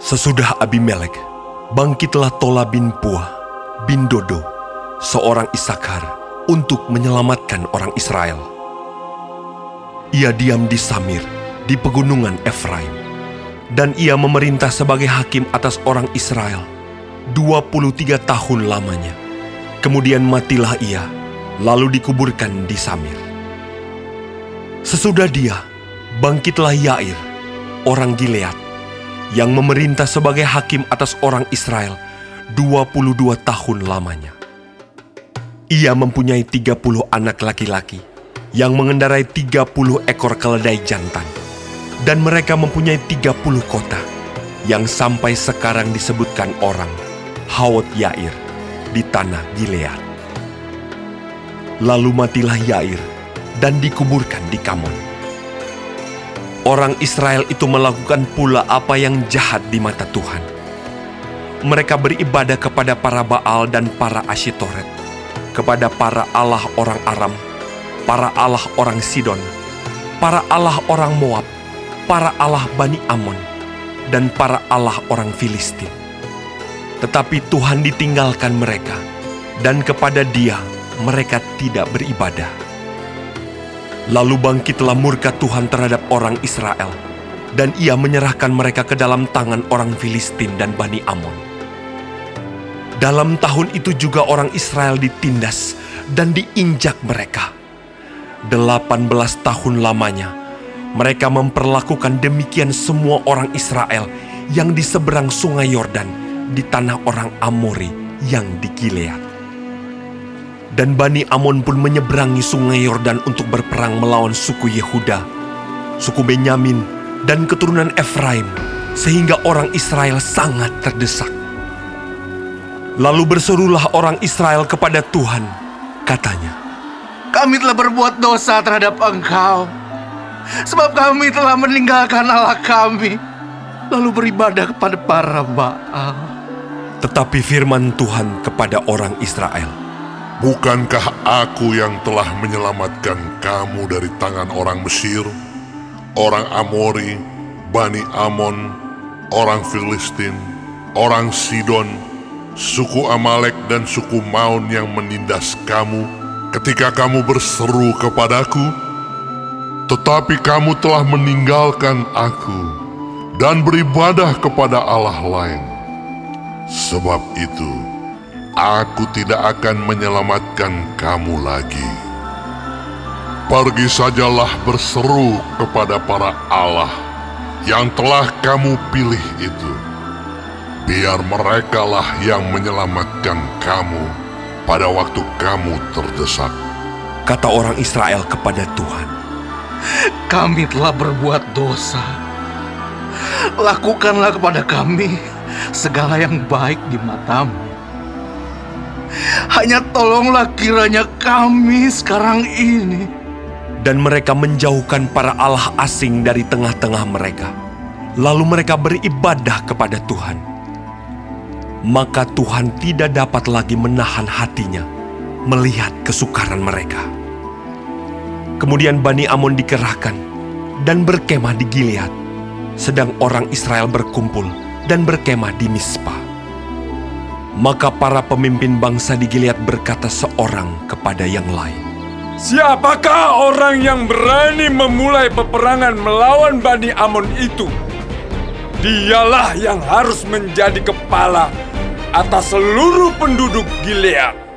Sesudah Abimelek, bangkitlah Tola bin Puah bin Dodo, seorang Isakar, untuk menyelamatkan orang Israel. Ia diam di Samir, di pegunungan Efraim, dan ia memerintah sebagai hakim atas orang Israel 23 tahun lamanya. Kemudian matilah ia, lalu dikuburkan di Samir. Sesudah dia, bangkitlah Yair, orang Gilead, yang memerintah sebagai hakim atas orang Israel 22 tahun lamanya. Ia mempunyai 30 anak laki-laki yang mengendarai 30 ekor keledai jantan. Dan mereka mempunyai 30 kota yang sampai sekarang disebutkan orang Hawat Yair di tanah Gilead. Lalu matilah Yair dan dikuburkan di Kamon. Orang Israel itu melakukan pula apa yang jahat di mata Tuhan. Mereka beribadah kepada para Baal dan para Asyitoret, kepada para Allah orang Aram, para Allah orang Sidon, para Allah orang Moab, para Allah Bani Amon, dan para Allah orang Filistin. Tetapi Tuhan ditinggalkan mereka, dan kepada dia mereka tidak beribadah. Lalu bangkitlah murka Tuhan terhadap orang Israel, dan ia menyerahkan mereka ke dalam tangan orang Filistin dan Bani Amon. Dalam tahun itu juga orang Israel ditindas dan diinjak mereka. Delapan belas tahun lamanya, mereka memperlakukan demikian semua orang Israel yang di seberang sungai Yordan di tanah orang Amori yang di Gilead. Dan Bani Amon pun menyeberangi sungai Yordan untuk berperang melawan suku Yehuda, suku Benyamin, dan keturunan Efraim, sehingga orang Israel sangat terdesak. Lalu berserulah orang Israel kepada Tuhan, katanya, Kami telah berbuat dosa terhadap engkau, sebab kami telah meninggalkan Allah kami, lalu beribadah kepada para Baal. Tetapi firman Tuhan kepada orang Israel, Bukankah aku yang telah menyelamatkan kamu dari tangan orang Mesir, orang Amori, Bani Amon, orang Filistin, orang Sidon, suku Amalek dan suku Maun yang menindas kamu ketika kamu berseru kepadaku? Tetapi kamu telah meninggalkan aku dan beribadah kepada Allah lain. Sebab itu, aku tidak akan menyelamatkan kamu lagi. Pergi sajalah berseru kepada para Allah yang telah kamu pilih itu. Biar merekalah yang menyelamatkan kamu pada waktu kamu terdesak. kata orang Israel kepada Tuhan. Kami telah berbuat dosa. Lakukanlah kepada kami segala yang baik di matamu. Hanya tolonglah kiranya kami sekarang ini. Dan mereka menjauhkan para allah asing dari tengah-tengah mereka. Lalu mereka beribadah kepada Tuhan. Maka Tuhan tidak dapat lagi menahan hatinya melihat kesukaran mereka. Kemudian Bani Amon dikerahkan dan berkemah di Gilead, sedang orang Israel berkumpul dan berkemah di Mispa. Maka para pemimpin bangsa di Gilead berkata seorang kepada yang lain, Siapakah orang yang berani memulai peperangan melawan Bani Amon itu? Dialah yang harus menjadi kepala atas seluruh penduduk Gilead.